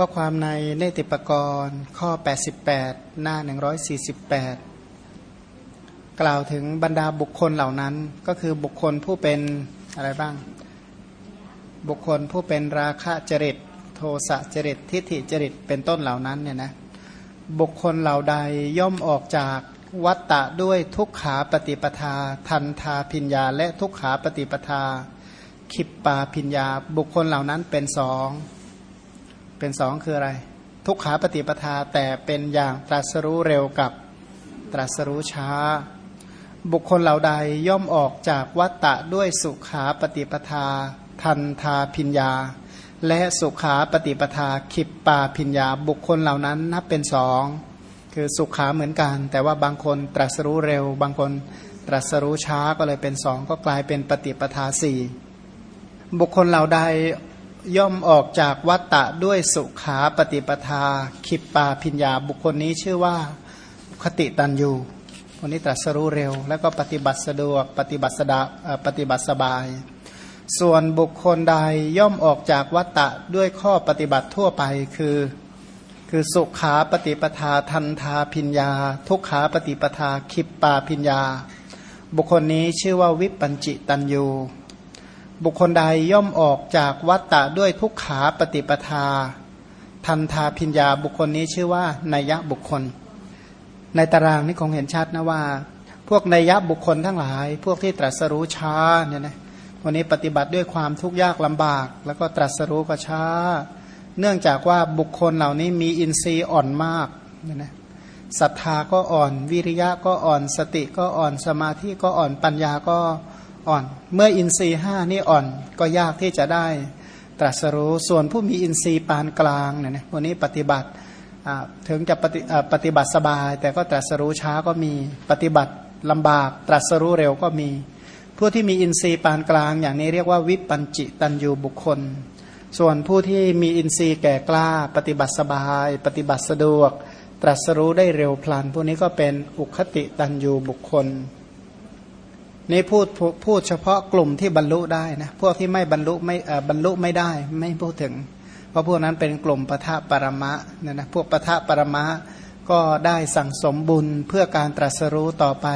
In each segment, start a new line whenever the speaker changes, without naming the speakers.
ข้อความในเนติปกรณ์ข้อ 88 หน้า 148 กล่าวถึงบรรดาบุคคลเหล่านั้น ก็คือบุคคลผู้เป็นอะไรบ้าง บุคคลผู้เป็นราคะจริต โทสะจริต ทิฏฐิจริต เป็นต้นเหล่านั้นเนี่ยนะบุคคลเหล่าใดย่อมออกจากวัตตะด้วยทุกขาปฏิปทา ทันทาพิญญา และทุกขาปฏิปทา ขิปปาพิญญา บุคคลเหล่านั้นเป็นสอง เป็นสองคืออะไร ทุกขาปฏิปทาแต่เป็นอย่างตรัสรู้เร็วกับตรัสรู้ช้า บุคคลเหล่าใดย่อมออกจากวัตตะด้วยสุขาปฏิปทา ทันทาพิญญา และสุขาปฏิปทาขิปปาพิญญา บุคคลเหล่านั้นนับเป็นสองคือสุขาเหมือนกัน แต่ว่าบางคนตรัสรู้เร็ว บางคนตรัสรู้ช้าก็เลยเป็นสองก็กลายเป็นปฏิปทาสี่บุคคลเหล่าใด ย่อมออกจากวัตตะด้วยสุขาปฏิปทา ขิปปาพิญญาบุคคลนี้ชื่อว่าคติตันยูคนนี้ตรัสรู้เร็ว แล้วก็ปฏิบัติสะดวกปฏิบัติสดาปฏิบัติสบาย ส่วนบุคคลใดย่อมออกจากวัตตะด้วยข้อปฏิบัติทั่วไปคือคือสุขาปฏิปทาทันทาพิญญา ทุกขาปฏิปทาขิปปาพิญญา บุคคลนี้ชื่อว่าวิปัญจิตันยู บุคคลใดย่อมออกจากวัตตะด้วยทุกขาปฏิปทา ทันทาพิญญาบุคคลนี้ชื่อว่านัยบุคคล ในตารางนี้คงเห็นชัดนะว่า พวกนัยบุคคลทั้งหลาย พวกที่ตรัสรู้ช้าเนี่ยนะวันนี้ปฏิบัติด้วยความทุกข์ยากลำบาก แล้วก็ตรัสรู้ก็ช้า เนื่องจากว่าบุคคลเหล่านี้มีอินทรีย์อ่อนมากเนี่ยนะศรัทธาก็อ่อนวิริยะก็อ่อนสติก็อ่อนสมาธิก็อ่อนปัญญาก็ อ่อน เมื่ออินทรีห้านี่อ่อนก็ยากที่จะได้ตรัสรู้ส่วนผู้มีอินทรีย์ปานกลางเนี่ยนะวันนี้ปฏิบัติถึงจะปฏิปฏิบัติสบาย แต่ก็ตรัสรู้ช้าก็มีปฏิบัติลำบาก ตรัสรู้เร็วก็มี ผู้ที่มีอินทรีย์ปานกลาง อย่างนี้เรียกว่าวิปัญจิตันยูบุคคล ส่วนผู้ที่มีอินทรีย์แก่กล้า ปฏิบัติสบาย ปฏิบัติสะดวก ตรัสรู้ได้เร็วพลันพวกนี้ก็เป็นอุคติตันยูบุคคล นี่พูดพูดเฉพาะกลุ่มที่บรรลุได้นะพวกที่ไม่บรรลุไม่บรรลุไม่ได้ไม่พูดถึง เพราะพวกนั้นเป็นกลุ่มปทะปรมะเนี่ยนะพวกปทะปรมะก็ได้สั่งสมบุญเพื่อการตรัสรู้ต่อไป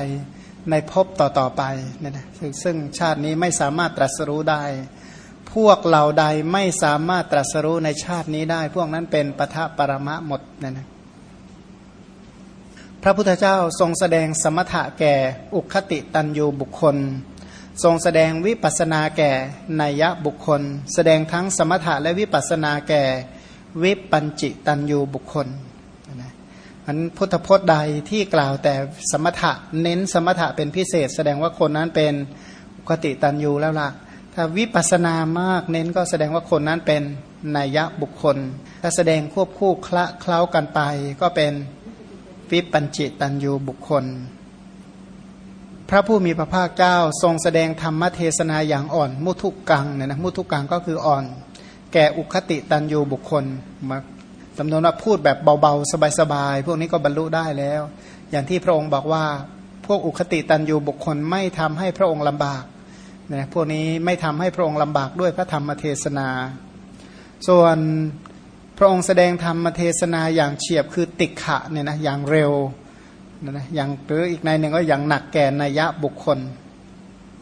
ในภพต่อต่อไปเนี่ยนะซึ่งชาตินี้ไม่สามารถตรัสรู้ได้ พวกเหล่าใดไม่สามารถตรัสรู้ในชาตินี้ได้ พวกนั้นเป็นปทะปรมะหมดเนี่ยนะ พระพุทธเจ้าทรงแสดงสมถะแก่อุคติตันยูบุคคล ทรงแสดงวิปัสนาแก่นัยบุคคล แสดงทั้งสมถะและวิปัสนาแก่วิปัญจิตันยูบุคคลอันพุทธพจน์ใดที่กล่าวแต่สมถะเน้นสมถะเป็นพิเศษ แสดงว่าคนนั้นเป็นอุคติตันยูแล้วล่ะ ถ้าวิปัสนามากเน้นก็แสดงว่าคนนั้นเป็นนัยบุคคล ถ้าแสดงควบคู่คละเคล้ากันไปก็เป็น วิปัญจิตันยูบุคคล พระผู้มีพระภาคเจ้าทรงแสดงธรรมเทศนาอย่างอ่อน มุทุกังเนี่ยนะมุทุกังก็คืออ่อน แก่อุคติตันยูบุคคลมาจำนวนว่าพูดแบบเบาๆ สบายๆ พวกนี้ก็บรรลุได้แล้ว อย่างที่พระองค์บอกว่าพวกอุคติตันยูบุคคลไม่ทำให้พระองค์ลำบากเนี่ยพวกนี้ไม่ทำให้พระองค์ลำบากด้วยพระธรรมเทศนา ส่วน พระองค์แสดงธรรมเทศนาอย่างเฉียบคือติขะเนี่ยนะอย่างเร็วนะอย่างหรืออีกในหนึ่งก็อย่างหนักแก่นัยยะบุคคล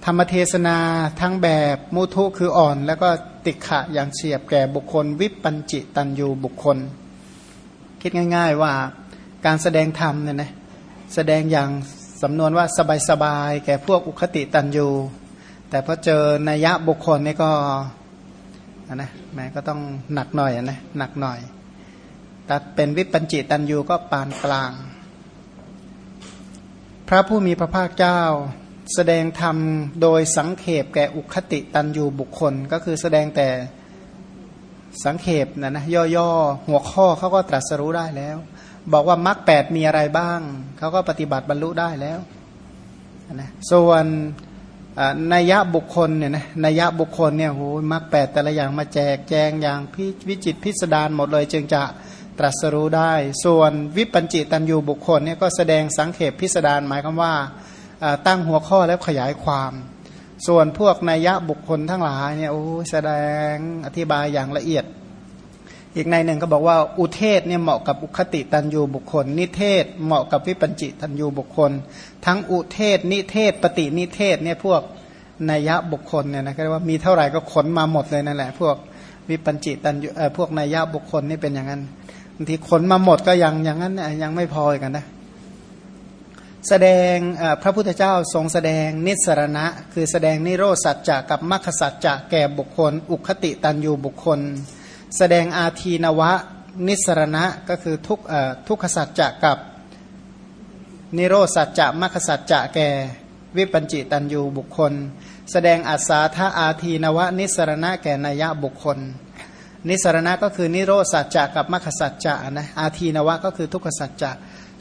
ธรรมเทศนาทั้งแบบมุทุคืออ่อน แล้วก็ติขะอย่างเฉียบแก่บุคคล วิปัญจิตันยูบุคคล คิดง่าย ๆว่าการแสดงธรรมเนี่ยนะแสดงอย่างสำนวนว่าสบายๆแก่พวกอุคติตันยูแต่พอเจอนัยยะบุคคลนี่ก็ นะแม้ก็ต้องหนักหน่อยนะหนักหน่อย แต่เป็นวิปัญจิตันยูก็ปานกลาง พระผู้มีพระภาคเจ้า แสดงธรรมโดยสังเขปแก่อุคติตันยูบุคคล ก็คือแสดงแต่สังเขปนะนะย่อๆหัวข้อเขาก็ตรัสรู้ได้แล้ว บอกว่ามรรคแปดมีอะไรบ้าง เขาก็ปฏิบัติบรรลุได้แล้วนะส่วน นัยยะบุคคลเนี่ยนะนัยยะบุคคลเนี่ยโหมรรคแปดแต่ละอย่างมาแจกแจงอย่างพิวิจิตพิสดารหมดเลยจึงจะตรัสรู้ได้ ส่วนวิปัญจิตันยูบุคคลเนี่ยก็แสดงสังเขปพิสดารหมายความว่าตั้งหัวข้อแล้วขยายความ ส่วนพวกนัยะบุคคลทั้งหลายเนี่ยโอ้แสดงอธิบายอย่างละเอียด อีกในหนึ่งก็บอกว่าอุเทศเนี่ยเหมาะกับอุคติตันยูบุคคล นิเทศเหมาะกับวิปัญจิตันยูบุคคล ทั้งอุเทศนิเทศปฏินิเทศเนี่ยพวกนัยยะบุคคลเนี่ยนะก็เรียกว่ามีเท่าไหร่ก็ขนมาหมดเลยนั่นแหละ พวกวิปัญจิตันยูเออพวกนัยยะบุคคลนี่เป็นอย่างนั้นบางทีขนมาหมดก็ยังอย่างนั้นยังไม่พอกันนะแสดงพระพุทธเจ้าทรงแสดงนิสรณะ คือแสดงนิโรสัจจะกับมรรคสัจจะแก่บุคคล อุคติตันยูบุคคล แสดงอาทีนวะนิสรณะก็คือทุกทุกขสัจจะกับนิโรสัจจะมรรคสัจจะแก่วิปัญจิตันยูบุคคล แสดงอัศาธาอาทีนวะนิสรณะแก่นัยบุคคล นิสรณะก็คือนิโรสัจจะกับมรรคสัจจะนะอาทีนวะก็คือทุกขสัจจะ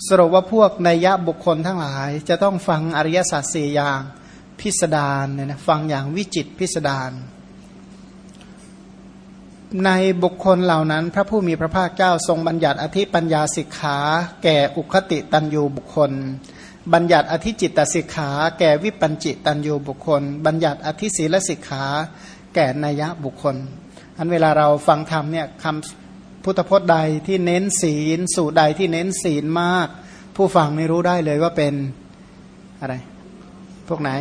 สรุปว่าพวกนัยบุคคลทั้งหลาย จะต้องฟังอริยสัจสี่อย่างพิสดารเนี่ยนะฟังอย่างวิจิตพิสดาร ในบุคคลเหล่านั้น พระผู้มีพระภาคเจ้าทรงบัญญัติอธิปัญญาสิกขา แก่อุคติตันยูบุคคล บัญญัติอธิจิตตสิกขา แก่วิปัญจิตันยูบุคคล บัญญัติอธิศีลสิกขา แก่นัยบุคคล อันเวลาเราฟังธรรมเนี่ยคำพุทธพจน์ใดที่เน้นศีล สูตรใดที่เน้นศีลมาก ผู้ฟังไม่รู้ได้เลยว่าเป็นอะไร พวกไหน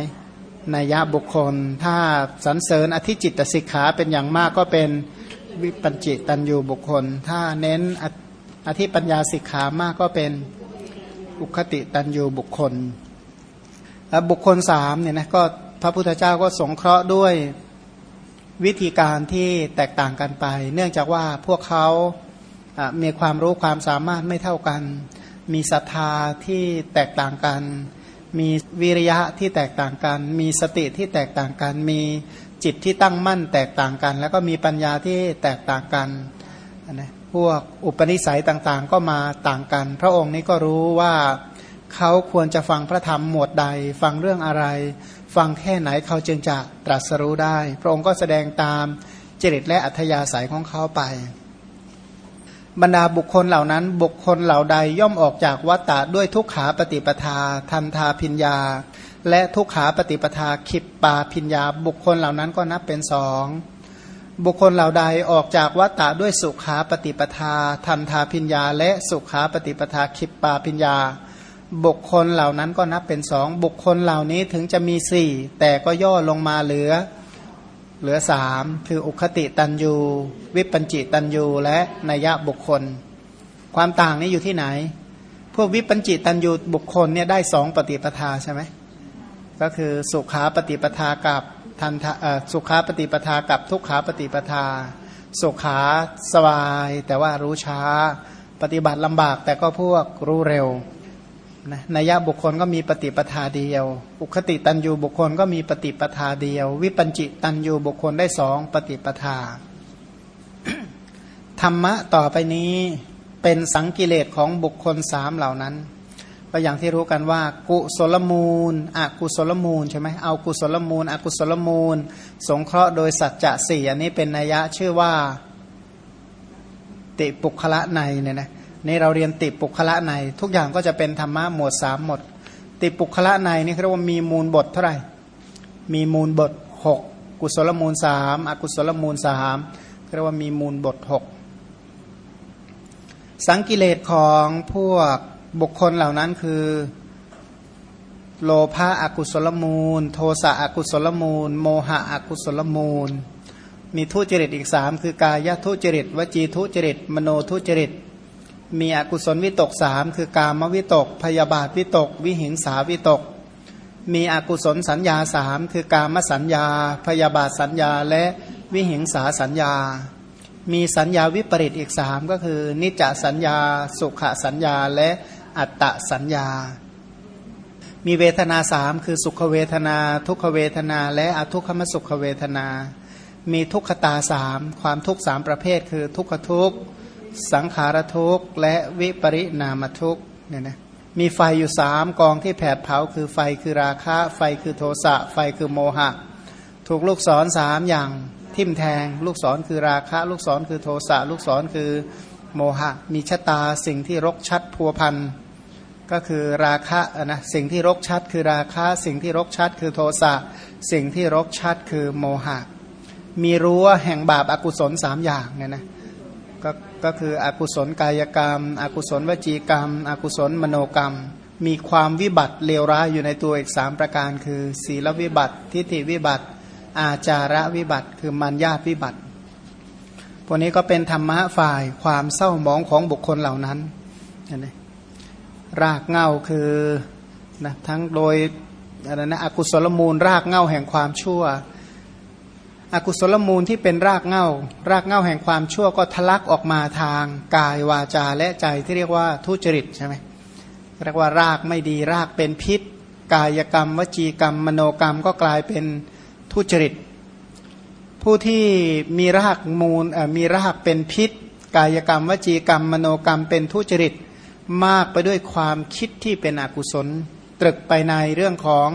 นัยบุคคล ถ้าสรรเสริญอธิจิตตสิกขาเป็นอย่างมากก็เป็น วิปัญจิตันยูบุคคล ถ้าเน้นอธิปัญญาสิกขามากก็เป็นอุคติตันยูบุคคลบุคคลสามเนี่ยนะก็พระพุทธเจ้าก็สงเคราะห์ด้วยวิธีการที่แตกต่างกันไป เนื่องจากว่าพวกเขามีความรู้ความสามารถไม่เท่ากัน มีศรัทธาที่แตกต่างกัน มีวิริยะที่แตกต่างกัน มีสติที่แตกต่างกัน มี จิตที่ตั้งมั่นแตกต่างกัน แล้วก็มีปัญญาที่แตกต่างกันนะพวกอุปนิสัยต่างๆก็มาต่างกัน พระองค์นี้ก็รู้ว่าเขาควรจะฟังพระธรรมหมวดใด ฟังเรื่องอะไร ฟังแค่ไหนเขาจึงจะตรัสรู้ได้ พระองค์ก็แสดงตามจริตและอัธยาศัยของเขาไป บรรดาบุคคลเหล่านั้น บุคคลเหล่าใดย่อมออกจากวัฏฏะด้วยทุกขาปฏิปทาทันทาพิญญา และทุกขาปฏิปทาขิปปาพิญญาบุคคลเหล่านั้นก็นับเป็นสองบุคคลเหล่าใดออกจากวัตตะด้วยสุขาปฏิปทาทันทาพิญญา และสุขาปฏิปทาขิปปาพิญญา บุคคลเหล่านั้นก็นับเป็นสองบุคคลเหล่านี้ถึงจะมีสี่แต่ก็ย่อลงมาเหลือ เหลือสามคืออุคติตันยูวิปัญจิตันยูและนัยบุคคล ความต่างนี้อยู่ที่ไหน พวกวิปัญจิตันยูบุคคลเนี่ยได้สองปฏิปทาใช่ไหม ก็คือสุขาปฏิปทากับทันสุขาปฏิปทากับทุกขาปฏิปทา สุขาสบาย แต่ว่ารู้ช้า ปฏิบัติลำบากแต่ก็พวกรู้เร็วนะนัยบุคคลก็มีปฏิปทาเดียว อุคติตันยูบุคคลก็มีปฏิปทาเดียว วิปัญจิตันยูบุคคลได้สองปฏิปทา ธรรมะต่อไปนี้เป็นสังกิเลสของบุคคลสามเหล่านั้น ก็อย่างที่รู้กันว่า กุศลมูลอกุศลมูลใช่ไหมเอากุศลมูล อกุศลมูล สงเคราะห์โดยสัจจะสี่อันนี้เป็นนัยยะชื่อว่า ติปุคละในเนี่ยนะนี่เราเรียนติปุคละใน ทุกอย่างก็จะเป็นธรรมะหมวดสามหมด ติปุคละในนี่เรียกว่ามีมูลบทเท่าไหร่ มีมูลบทหกกุศลมูลสามอกุศลมูลสามเรียกว่ามีมูลบทหกสังกิเลสของพวก บุคคลเหล่านั้นคือ โลภะอกุศลมูล โทสะอกุศลมูล โมหะอกุศลมูล มีทุจริตอีกสามคือกายทุจริตวจีทุจริต มโนทุจริต มีอกุศลวิตกสามคือกามวิตก พยาบาทวิตก วิหิงสาวิตก มีอกุศลสัญญาสามคือกามสัญญา พยาบาทสัญญาและวิหิงสาสัญญา มีสัญญาวิปริตอีกสามก็คือ นิจจสัญญา สุขสัญญาและ อัตตสัญญา มีเวทนาสามคือสุขเวทนา ทุกขเวทนา และอทุกขมสุขเวทนา มีทุกขตาสามความทุกสามประเภท คือทุกขทุกสังขารทุกและวิปริณามทุกเนี่ยนะมีไฟอยู่สามกองที่แผดเผาคือไฟคือราคะ ไฟคือโทสะ ไฟคือโมหะ ถูกลูกศรสามอย่างทิ่มแทง ลูกศรคือราคะ ลูกศรคือโทสะ ลูกศรคือโมหะ มีชะตาสิ่งที่รกชัดพัวพัน ก็คือราคะนะสิ่งที่รกชัด คือราคะสิ่งที่รกชัด คือโทสะสิ่งที่รกชัดคือโมหะ มีรั้วแห่งบาปอากุศลสามอย่างเนี่ยนะก็ก็คืออกุศลกายกรรม อกุศลวจีกรรม อกุศลมโนกรรม มีความวิบัติเลวร้ายอยู่ในตัวอีกสามประการ คือศีลวิบัติ ทิฏฐิวิบัติ อาจาระวิบัติ คือมัญญาวิบัติ พวกนี้ก็เป็นธรรมะฝ่ายความเศร้าหมองของบุคคลเหล่านั้นนะ รากเงาคือนะทั้งโดยอะไรนะอกุศลมูล รากเงาแห่งความชั่ว อกุศลมูลที่เป็นรากเงารากเงาแห่งความชั่วก็ทะลักออกมาทางกายวาจาและใจที่เรียกว่าทุจริตใช่ไหมเรียกว่ารากไม่ดีรากเป็นพิษ กายกรรม วจีกรรม มโนกรรมก็กลายเป็นทุจริต ผู้ที่มีรากมูลมีรากเป็นพิษ กายกรรม วจีกรรม มโนกรรมเป็นทุจริต มากไปด้วยความคิดที่เป็นอกุศล ตรึกไปในเรื่องของ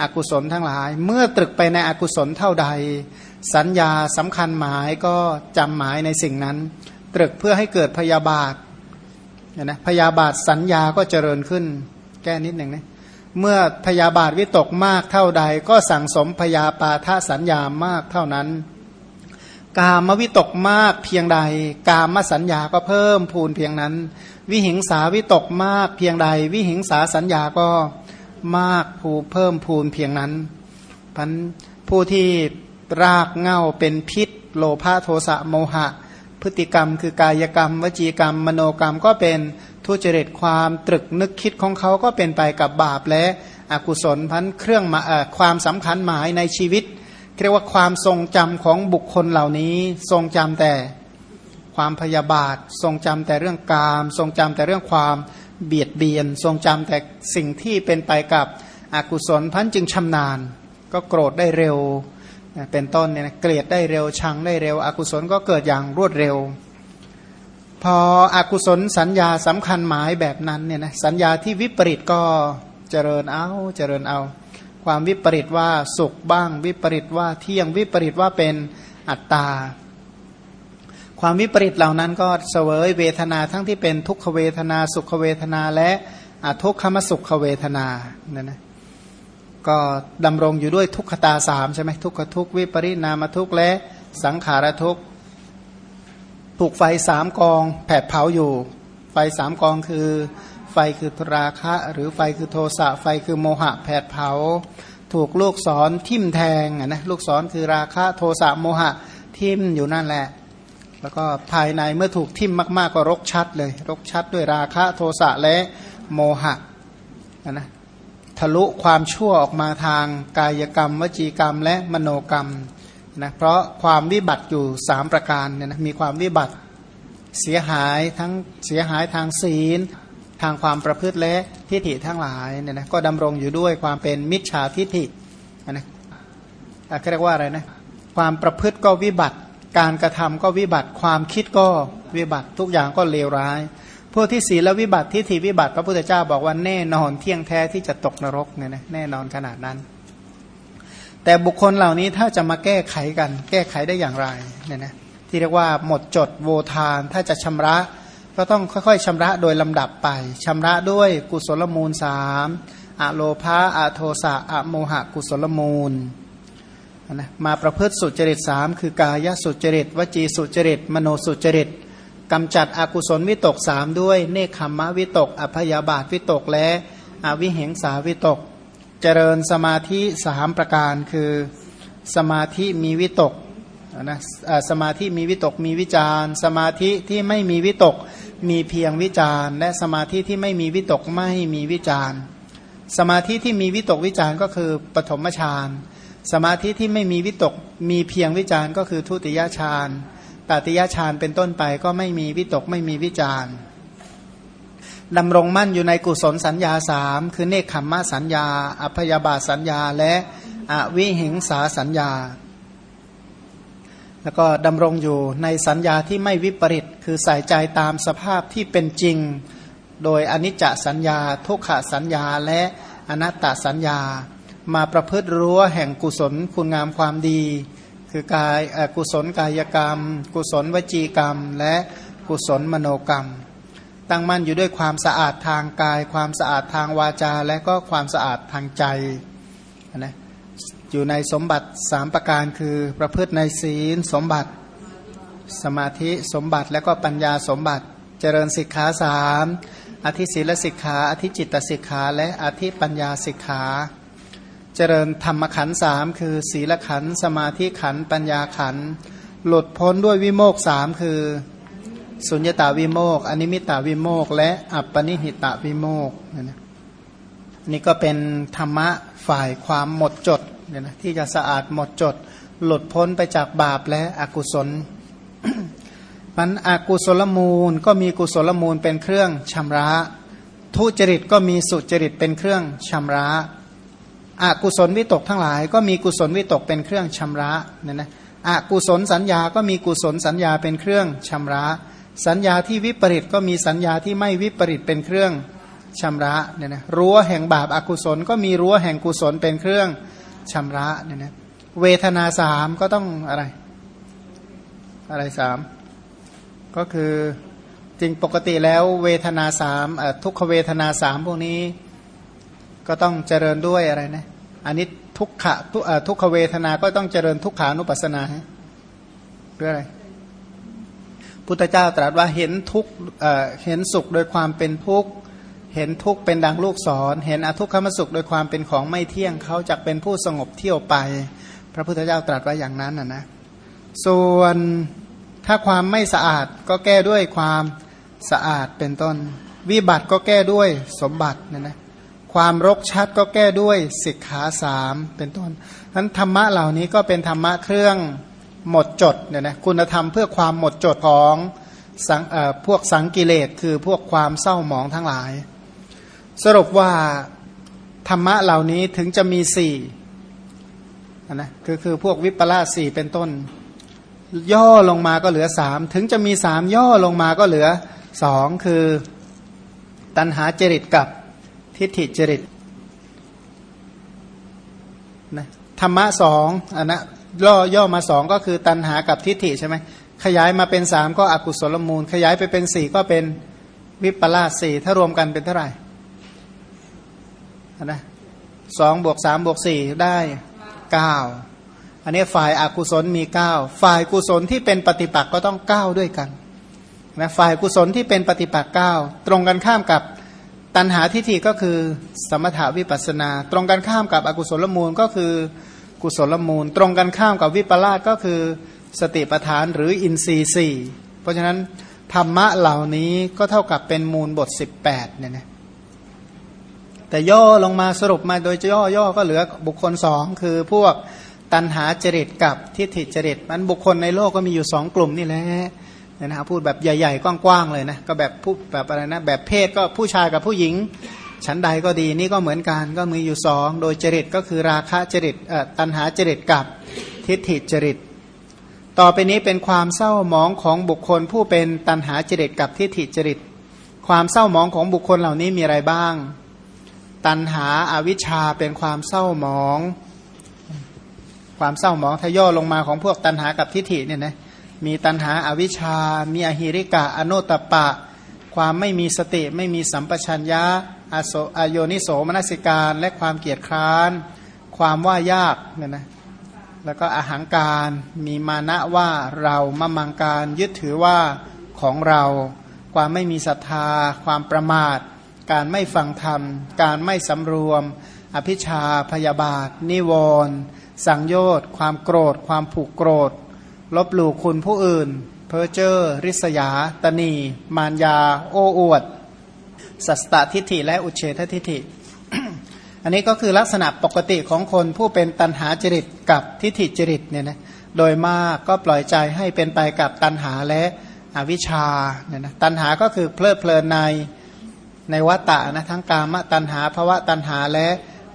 อกุศลทั้งหลาย เมื่อตรึกไปในอกุศลเท่าใด สัญญาสำคัญหมายก็จำหมายในสิ่งนั้น ตรึกเพื่อให้เกิดพยาบาทนะพยาบาทสัญญาก็เจริญขึ้น แก้นิดหนึ่งนะเมื่อพยาบาทวิตกมากเท่าใด ก็สั่งสมพยาปาทาสัญญามากเท่านั้น กามวิตกมากเพียงใด กามสัญญาก็เพิ่มพูนเพียงนั้น วิหิงสาวิตกมากเพียงใด วิหิงสาสัญญาก็มากผูเพิ่มพูนเพียงนั้นพันผู้ที่รากเง่าเป็นพิษ โลภะโทสะโมหะ พฤติกรรมคือกายกรรม วจีกรรม มโนกรรมก็เป็นทุจริตความตรึกนึกคิดของเขาก็เป็นไปกับบาปและอกุศลพันเครื่องมาความสำคัญหมายในชีวิต เรียกว่าความทรงจำของบุคคลเหล่านี้ทรงจำแต่ ความพยาบาท ทรงจำแต่เรื่องกาม ทรงจำแต่เรื่องความเบียดเบียน ทรงจำแต่สิ่งที่เป็นไปกับอกุศลพันจึงชำนาญ ก็โกรธได้เร็วเป็นต้นเนี่ยเกลียดได้เร็วชังได้เร็ว อกุศลก็เกิดอย่างรวดเร็ว พออกุศลสัญญาสำคัญหมายแบบนั้นเนี่ยนะสัญญาที่วิปริตก็เจริญเอาเจริญเอา ความวิปริตว่าสุขบ้าง วิปริตว่าเที่ยงวิปริตว่าเป็นอัตตา ความวิปริตเหล่านั้นก็เสวยเวทนาทั้งที่เป็นทุกขเวทนา สุขเวทนาและทุกขมสุขเวทนาเนี่ยนะก็ดำรงอยู่ด้วยทุกขตาสามใช่ไหมทุกขทุกวิปริณามทุกและสังขารทุกถูกไฟสามกองแผดเผาอยู่ ไฟสามกองคือ ไฟคือราคะ หรือไฟคือโทสะไฟคือโมหะแผดเผา ถูกลูกศรทิ่มแทงนะลูกศรคือราคะโทสะโมหะทิ่มอยู่นั่นแหละ แล้วก็ภายในเมื่อถูกทิ่มมาก ๆ ก็รกชัดเลย รกชัดด้วยราคะโทสะและโมหะนะทะลุความชั่วออกมาทางกายกรรม วจีกรรมและมโนกรรมนะเพราะความวิบัติอยู่สามประการเนี่ยนะมีความวิบัติเสียหายทั้งเสียหายทางศีล ทางความประพฤติและทิฏฐิทั้งหลายเนี่ยนะก็ดำรงอยู่ด้วยความเป็นมิจฉาทิฏฐินะเรียกว่าอะไรนะความประพฤติก็วิบัติ การกระทำก็วิบัติความคิดก็วิบัติทุกอย่างก็เลวร้าย พวกที่ศีลวิบัติที่ทีวิบัติ พระพุทธเจ้าบอกว่าแน่นอนเที่ยงแท้ที่จะตกนรกเนี่ยนะแน่นอนขนาดนั้น แต่บุคคลเหล่านี้ถ้าจะมาแก้ไขกัน แก้ไขได้อย่างไรเนี่ยนะที่เรียกว่าหมดจดโวทาน ถ้าจะชำระก็ต้องค่อยๆชำระโดยลำดับไปชำระด้วยกุศลมูลสามอะโลภาอะโทสะอะโมหะกุศลมูล นะมาประพฤติสุจริตสามคือกายสุจริตวจีสุจริต มโนสุจริตกำจัดอกุศลวิตกสามด้วย เนคขมมะวิตก อภยาบาทวิตกและอวิเหงสาวิตก เจริญสมาธิสามประการคือสมาธิมีวิตกนะสมาธิมีวิตกมีวิจารสมาธิที่ไม่มีวิตกมีเพียงวิจารและสมาธิที่ไม่มีวิตกไม่มีวิจารสมาธิที่มีวิตกวิจารก็คือปฐมฌาน สมาธิที่ไม่มีวิตกมีเพียงวิจารก็คือทุติยฌานตติยฌานเป็นต้นไปก็ไม่มีวิตกไม่มีวิจารดำรงมั่นอยู่ในกุศลสัญญาสามคือเนคขมมะสัญญา อัพยาบาสัญญาและอวิหิงสาสัญญา แล้วก็ดำรงอยู่ในสัญญาที่ไม่วิปริตคือใส่ใจตามสภาพที่เป็นจริง โดยอนิจจสัญญา ทุกขสัญญาและอนัตตสัญญา มาประพฤติรั้วแห่งกุศลคุณงามความดี คือกายกุศลกายกรรม กุศลวจีกรรม และกุศลมโนกรรม ตั้งมั่นอยู่ด้วยความสะอาดทางกาย ความสะอาดทางวาจา และก็ความสะอาดทางใจนะอยู่ในสมบัติสามประการคือประพฤติในศีลสมบัติ สมาธิสมบัติและก็ปัญญาสมบัติ เจริญสิกขาสามอธิศีลสิกขาอธิจิตสิกขา และอธิปัญญาสิกขา เจริญธรรมขันสามคือ ศีลขันสมาธิขันปัญญาขันหลุดพ้นด้วยวิโมกสามคือสุญญตาวิโมกอนิมิตาวิโมกและอัปปนิหิตาวิโมกนะนี่ก็เป็นธรรมะฝ่ายความหมดจดเนี่ยนะที่จะสะอาดหมดจด หลุดพ้นไปจากบาปและอกุศลมันอกุศลมูลก็มีกุศลมูลเป็นเครื่องชำระ ทุจริตก็มีสุจริตเป็นเครื่องชำระ อกุศลวิตกทั้งหลาย ก็มีกุศลวิตกเป็นเครื่องชำระเนี่ยนะอกุศลสัญญาก็มีกุศลสัญญาเป็นเครื่องชำระ สัญญาที่วิปริตก็มีสัญญาที่ไม่วิปริตเป็นเครื่องชำระเนี่ยนะรั้วแห่งบาปอากุศล ก็มีรั้วแห่งกุศลเป็นเครื่องชำระเนี่ยนะเวทนาสามก็ต้องอะไร อะไรสามก็คือจริงปกติแล้วเวทนาสามทุกขเวทนาสามพวกนี้ ก็ต้องเจริญด้วยอะไรนะ อันนี้ทุกขะทุกขเวทนา ก็ต้องเจริญทุกขานุปัสสนาเพื่ออะไร พุทธเจ้าตรัสว่าเห็นทุกเห็นสุขโดยความเป็นทุกข์เห็นทุกข์เป็นดังลูกศร เห็นอทุกขมสุขโดยความเป็นของไม่เที่ยงเขาจะเป็นผู้สงบเที่ยวไป พระพุทธเจ้าตรัสว่าอย่างนั้นนะนะ ส่วนถ้าความไม่สะอาดก็แก้ด้วยความสะอาดเป็นต้น วิบัติก็แก้ด้วยสมบัตินะนะ ความรกชัดก็แก้ด้วยสิกขาสามเป็นต้นนั้นธรรมะเหล่านี้ก็เป็นธรรมะเครื่องหมดจดเนี่ยนะคุณธรรมเพื่อความหมดจดของสังพวกสังกิเลสคือพวกความเศร้าหมองทั้งหลาย สรุปว่าธรรมะเหล่านี้ถึงจะมีสี่นะคือคือพวกวิปลาสสี่เป็นต้น ย่อลงมาก็เหลือสามถึงจะมีสามย่อลงมาก็เหลือสองคือตัณหาจริตกับ ทิฏฐิจริตนะธรรมะสองอันนะย่อย่อมาสองก็คือตัณหากับทิฏฐิใช่ไหมขยายมาเป็นสามก็อกุศลมูล ขยายไปเป็นสี่ก็เป็นวิปลาสสี่ถ้ารวมกันเป็นเท่าไหร่นนะสองบวกสามบวกสี่ได้เก้าอันนี้ฝ่ายอากุศลมีเก้าฝ่ายกุศลที่เป็นปฏิปักษ์ก็ต้องเก้าด้วยกันนะฝ่ายกุศลที่เป็นปฏิปักษ์เก้าตรงกันข้ามกับ ตัณหาทิฏฐิก็คือสมถาวิปัสนา ตรงกันข้ามกับอกุศลมูลก็คือกุศลมูล ตรงกันข้ามกับวิปลาสก็คือสติปทานหรืออินทรีย์สี่เพราะฉะนั้นธรรมะเหล่านี้ก็เท่ากับเป็นมูลบท 18เนี่ยนะแต่ย่อลงมาสรุปมาโดยย่อย่อก็เหลือบุคคลสองคือพวกตันหาจริตกับทิฏฐิจริตมันบุคคลในโลกก็มีอยู่สองกลุ่มนี่แหละ นะฮะพูดแบบใหญ่ๆกว้างๆเลยนะก็แบบพูดแบบอะไรนะแบบเพศก็ผู้ชายกับผู้หญิงชั้นใดก็ดีนี่ก็เหมือนกันก็มีอยู่สองโดยจริตก็คือราคะจริตตัณหาจริตกับทิฏฐิจริต ต่อไปนี้เป็นความเศร้าหมองของบุคคลผู้เป็นตัณหาจริตกับทิฏฐิจริต ความเศร้าหมองของบุคคลเหล่านี้มีอะไรบ้าง ตัณหาอาวิชชาเป็นความเศร้าหมอง ความเศร้าหมองทย่อลงมาของพวกตัณหากับทิฏฐิเนี่ยนะ มีตัณหาอาวิชชา มีอหิริกะ อโนตปะ ความไม่มีสติ ไม่มีสัมปชัญญะอโศอโยนิโสมนสิการ และความเกียจคร้าน ความว่ายากเนี่ยนะแล้วก็อาหางการ มีมานะว่าเรามามังการ ยึดถือว่าของเรา ความไม่มีศรัทธา ความประมาท การไม่ฟังธรรม การไม่สำรวม อภิชาพยาบาท นิวรณ์สังโยชน์ ความโกรธ ความผูกโกรธ ลบหลู่คุณผู้อื่น เพอเจอร์ริษยา ตนี มารยา โอ้อวด สัสตทิฏฐิและอุเฉททิฏฐิ อันนี้ก็คือลักษณะปกติของคนผู้เป็นตันหาจริตกับทิฏฐิจริตเนี่ยนะโดยมากก็ปล่อยใจให้เป็นไปกับตันหาและอวิชชาเนี่ยนะตันหาก็คือเพลิดเพลินในในวัตตะนะทั้งกามตันหาภวะตันหาและ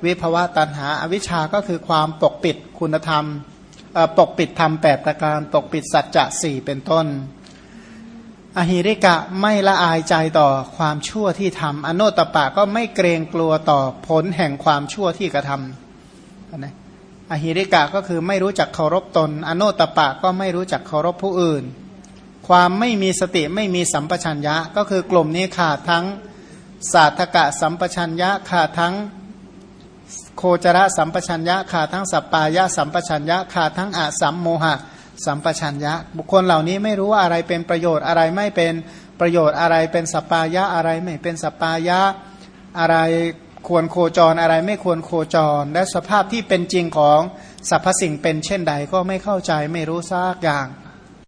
วิภวะตันหาอวิชชาก็คือความปกปิดคุณธรรม ปกปิดธรรมแปดประการ ปกปิดสัจจะสี่เป็นต้น อหิริกะไม่ละอายใจต่อความชั่วที่ทำอโนตปะก็ไม่เกรงกลัวต่อผลแห่งความชั่วที่กระทำนะอหิริกะก็คือไม่รู้จักเคารพตน อโนตปะก็ไม่รู้จักเคารพผู้อื่น ความไม่มีสติไม่มีสัมปชัญญะ ก็คือกลุ่มนี้ขาดทั้งศาสตกะสัมปชัญญะขาดทั้ง โคจรสัมปชัญญะขาดทั้งสัปปายะสัมปชัญญะขาดทั้งอสัมโมหะ สัมปชัญญะ บุคคลเหล่านี้ไม่รู้ว่าอะไรเป็นประโยชน์อะไรไม่เป็นประโยชน์อะไรเป็นสัปายะอะไรไม่เป็นสปายะอะไรควรโคจรอะไรไม่ควรโคจร และสภาพที่เป็นจริงของสรรพสิ่งเป็นเช่นใดก็ไม่เข้าใจไม่รู้ซากอย่าง